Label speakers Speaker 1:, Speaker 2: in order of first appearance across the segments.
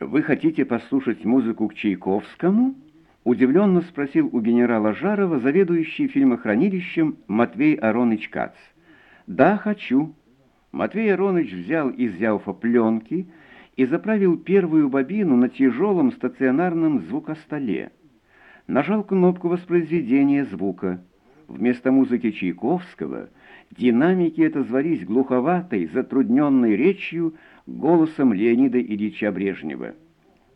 Speaker 1: «Вы хотите послушать музыку к Чайковскому?» Удивленно спросил у генерала Жарова заведующий фильмохранилищем Матвей Ароныч Кац. «Да, хочу». Матвей Ароныч взял из Яуфа пленки и заправил первую бобину на тяжелом стационарном звукостоле. Нажал кнопку воспроизведения звука. Вместо музыки Чайковского динамики отозвались глуховатой, затрудненной речью голосом Леонида Ильича Брежнева.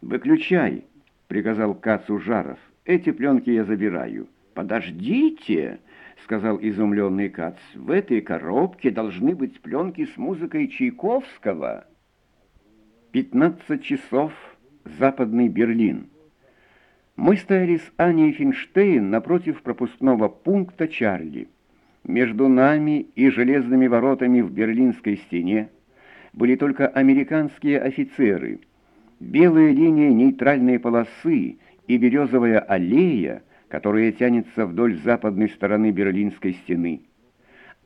Speaker 1: «Выключай!» — приказал Кацу Жаров. «Эти пленки я забираю». «Подождите!» — сказал изумленный Кац. «В этой коробке должны быть пленки с музыкой Чайковского». Пятнадцать часов. Западный Берлин. Мы стояли с Аней Финштейн напротив пропускного пункта Чарли. Между нами и железными воротами в Берлинской стене были только американские офицеры. Белая линия нейтральной полосы и березовая аллея, которая тянется вдоль западной стороны Берлинской стены.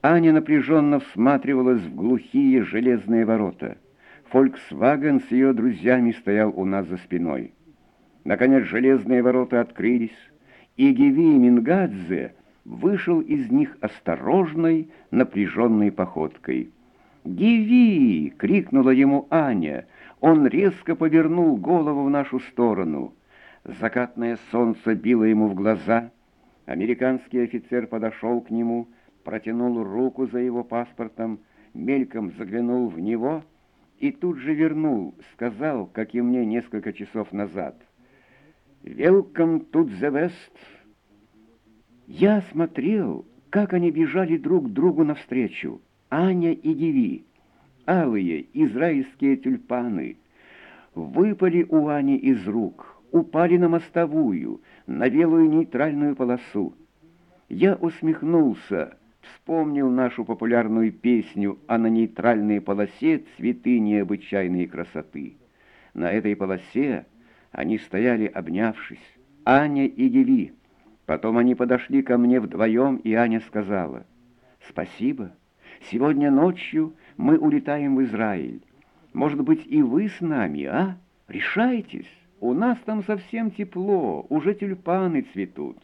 Speaker 1: Аня напряженно всматривалась в глухие железные ворота. «Фольксваген» с ее друзьями стоял у нас за спиной. Наконец железные ворота открылись, и Геви Мингадзе вышел из них осторожной, напряженной походкой. «Гиви!» — крикнула ему Аня. Он резко повернул голову в нашу сторону. Закатное солнце било ему в глаза. Американский офицер подошел к нему, протянул руку за его паспортом, мельком заглянул в него и тут же вернул, сказал, как и мне несколько часов назад. «Welcome to the West!» Я смотрел, как они бежали друг другу навстречу. Аня и Диви, алые израильские тюльпаны, выпали у Ани из рук, упали на мостовую, на белую нейтральную полосу. Я усмехнулся, вспомнил нашу популярную песню о на нейтральной полосе цветы необычайной красоты. На этой полосе они стояли, обнявшись, Аня и Диви. Потом они подошли ко мне вдвоем, и Аня сказала, «Спасибо». Сегодня ночью мы улетаем в Израиль. Может быть, и вы с нами, а? Решайтесь. У нас там совсем тепло, уже тюльпаны цветут».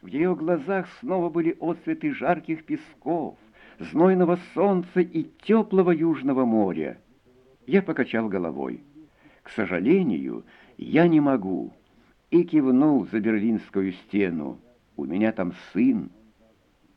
Speaker 1: В ее глазах снова были отцветы жарких песков, знойного солнца и теплого южного моря. Я покачал головой. К сожалению, я не могу. И кивнул за берлинскую стену. У меня там сын.